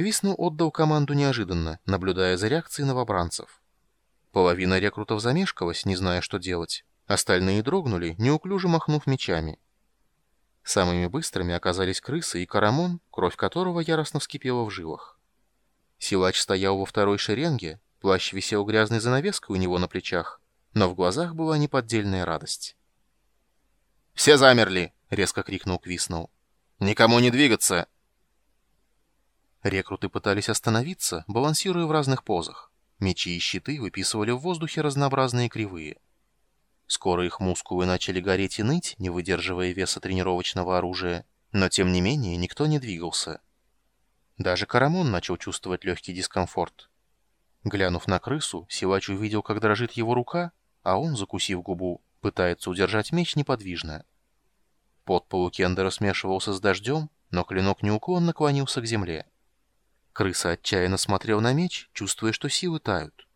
Квисну отдал команду неожиданно, наблюдая за реакцией новобранцев. Половина рекрутов замешкалась, не зная, что делать. Остальные дрогнули, неуклюже махнув мечами. Самыми быстрыми оказались крысы и карамон, кровь которого яростно вскипела в жилах. Силач стоял во второй шеренге, плащ висел грязной занавеской у него на плечах, но в глазах была неподдельная радость. «Все замерли!» — резко крикнул Квиснул. «Никому не двигаться!» Рекруты пытались остановиться, балансируя в разных позах. Мечи и щиты выписывали в воздухе разнообразные кривые. Скоро их мускулы начали гореть и ныть, не выдерживая веса тренировочного оружия, но тем не менее никто не двигался. Даже Карамон начал чувствовать легкий дискомфорт. Глянув на крысу, силач увидел, как дрожит его рука, а он, закусив губу, пытается удержать меч неподвижно. Пот полукендера смешивался с дождем, но клинок неуклонно клонился к земле. Крыса отчаянно смотрел на меч, чувствуя, что силы тают.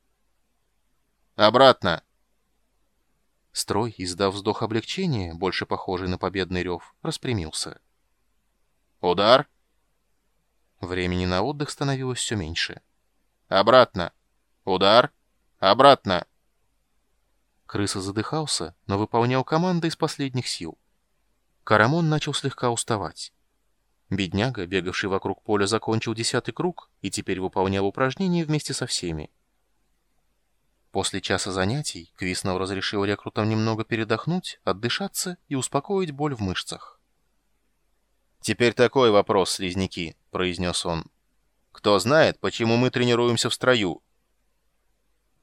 «Обратно!» Строй, издав вздох облегчения, больше похожий на победный рев, распрямился. «Удар!» Времени на отдых становилось все меньше. «Обратно! Удар! Обратно!» Крыса задыхался, но выполнял команды из последних сил. Карамон начал слегка уставать. Бедняга, бегавший вокруг поля, закончил десятый круг и теперь выполнял упражнения вместе со всеми. После часа занятий Квиснов разрешил рекрутам немного передохнуть, отдышаться и успокоить боль в мышцах. «Теперь такой вопрос, слизняки», — произнес он. «Кто знает, почему мы тренируемся в строю?»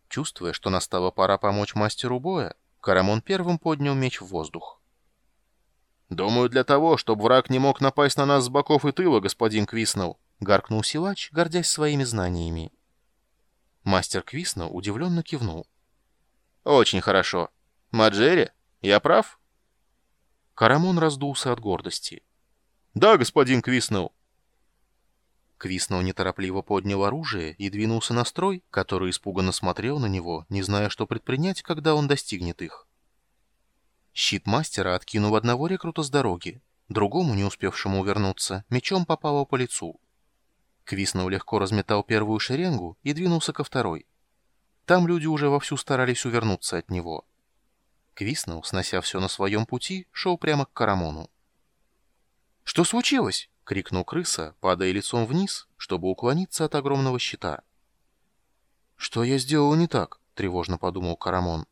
Чувствуя, что настала пора помочь мастеру боя, Карамон первым поднял меч в воздух. «Думаю, для того, чтобы враг не мог напасть на нас с боков и тыла, господин Квиснелл», — гаркнул силач, гордясь своими знаниями. Мастер Квиснелл удивленно кивнул. «Очень хорошо. Маджери, я прав?» Карамон раздулся от гордости. «Да, господин Квиснелл». Квиснелл неторопливо поднял оружие и двинулся на строй, который испуганно смотрел на него, не зная, что предпринять, когда он достигнет их. Щит мастера откинул одного рекрута с дороги. Другому, не успевшему увернуться, мечом попало по лицу. Квиснов легко разметал первую шеренгу и двинулся ко второй. Там люди уже вовсю старались увернуться от него. Квиснов, снося все на своем пути, шел прямо к Карамону. «Что случилось?» — крикнул крыса, падая лицом вниз, чтобы уклониться от огромного щита. «Что я сделал не так?» — тревожно подумал Карамон.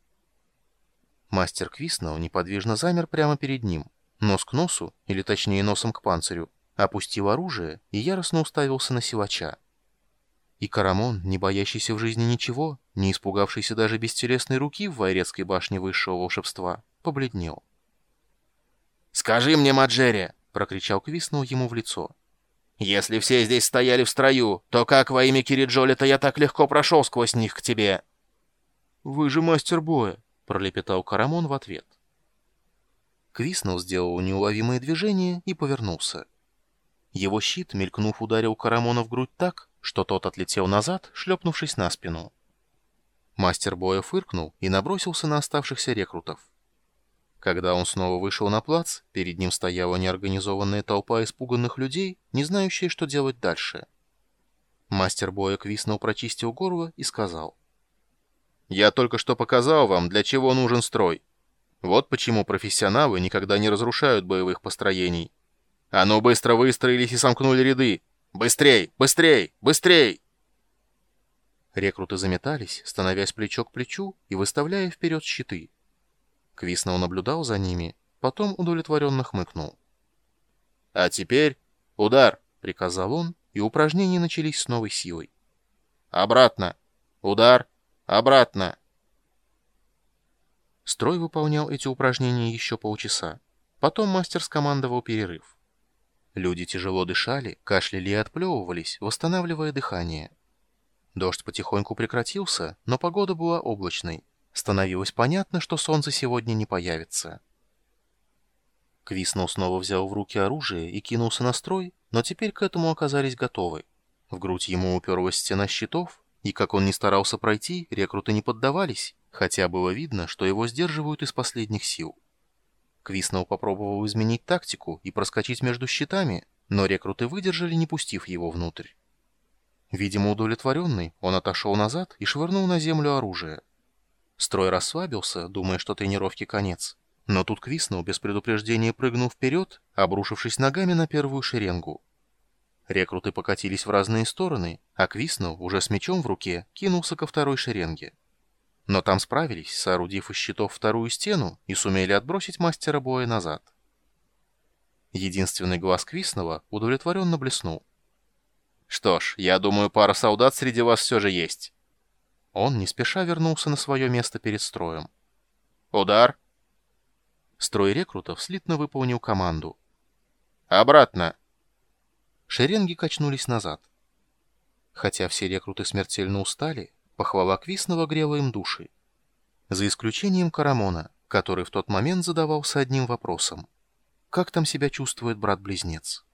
Мастер Квиснелл неподвижно замер прямо перед ним, нос к носу, или точнее носом к панцирю, опустил оружие и яростно уставился на силача. И Карамон, не боящийся в жизни ничего, не испугавшийся даже бестелесной руки в Вайрецкой башне высшего волшебства, побледнел. «Скажи мне, Маджери!» — прокричал Квиснелл ему в лицо. «Если все здесь стояли в строю, то как во имя Кириджоли-то я так легко прошел сквозь них к тебе?» «Вы же мастер боя!» Пролепетал Карамон в ответ. Квиснелл сделал неуловимое движение и повернулся. Его щит, мелькнув, ударил Карамона в грудь так, что тот отлетел назад, шлепнувшись на спину. Мастер боя фыркнул и набросился на оставшихся рекрутов. Когда он снова вышел на плац, перед ним стояла неорганизованная толпа испуганных людей, не знающая, что делать дальше. Мастер боя Квиснелл прочистил горло и сказал. Я только что показал вам, для чего нужен строй. Вот почему профессионалы никогда не разрушают боевых построений. А ну быстро выстроились и сомкнули ряды. Быстрей, быстрей, быстрей! Рекруты заметались, становясь плечо к плечу и выставляя вперед щиты. Квиснелл наблюдал за ними, потом удовлетворенно хмыкнул. «А теперь удар!» — приказал он, и упражнения начались с новой силой. «Обратно! Удар! Обратно!» Строй выполнял эти упражнения еще полчаса. Потом мастер скомандовал перерыв. Люди тяжело дышали, кашляли и отплевывались, восстанавливая дыхание. Дождь потихоньку прекратился, но погода была облачной. Становилось понятно, что солнце сегодня не появится. Квиснул снова взял в руки оружие и кинулся на строй, но теперь к этому оказались готовы. В грудь ему уперлась стена щитов, и как он ни старался пройти, рекруты не поддавались, хотя было видно, что его сдерживают из последних сил. Квиснелл попробовал изменить тактику и проскочить между щитами, но рекруты выдержали, не пустив его внутрь. Видимо, удовлетворенный, он отошел назад и швырнул на землю оружие. Строй расслабился, думая, что тренировки конец. Но тут Квиснул без предупреждения прыгнул вперед, обрушившись ногами на первую шеренгу. Рекруты покатились в разные стороны, а Квиснул, уже с мечом в руке, кинулся ко второй шеренге. Но там справились, соорудив из щитов вторую стену и сумели отбросить мастера боя назад. Единственный глаз Квисного удовлетворенно блеснул. «Что ж, я думаю, пара солдат среди вас все же есть». Он не спеша вернулся на свое место перед строем. «Удар!» Строй рекрутов слитно выполнил команду. «Обратно!» Шеренги качнулись назад. Хотя все рекруты смертельно устали, похвала Квисного грела им души. За исключением Карамона, который в тот момент задавался одним вопросом. Как там себя чувствует брат-близнец?